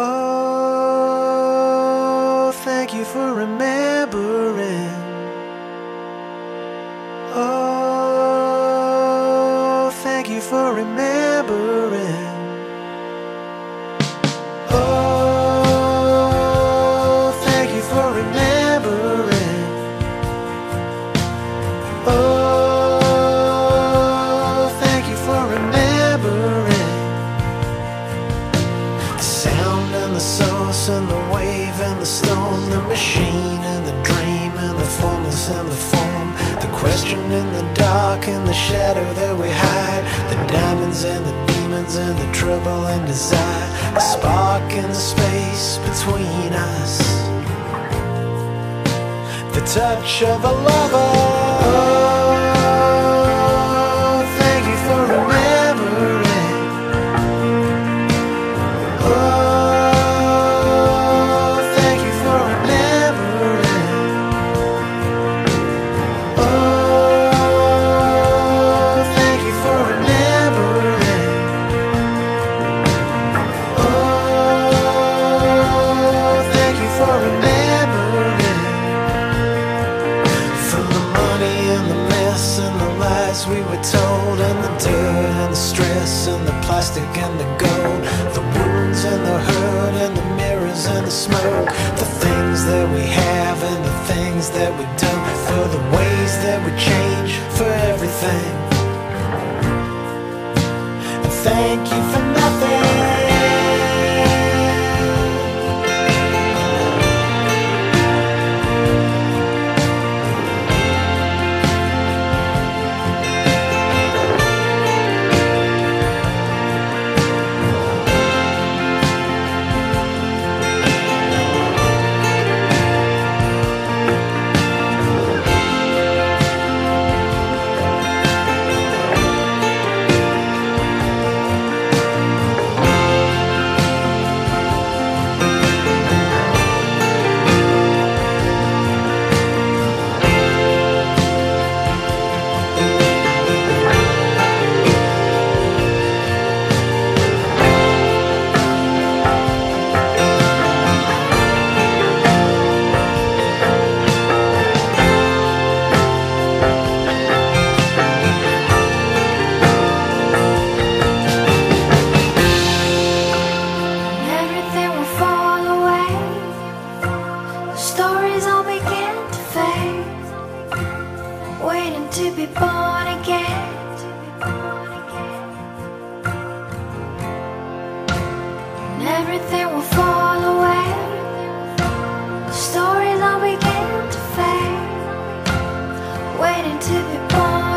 Oh, thank you for remembering. Oh, thank you for remembering. Machine and the dream and the formless and the form, the question in the dark and the shadow that we hide, the diamonds and the demons and the trouble and desire, A spark in the space between us, the touch of a lover. And the dirt and the stress and the plastic and the gold, the wounds and the hurt and the mirrors and the smoke, the things that we have and the things that we don't, for the ways that we change, for everything. And thank you for be born again. And everything will fall away. The stories all begin to fade. Waiting to be born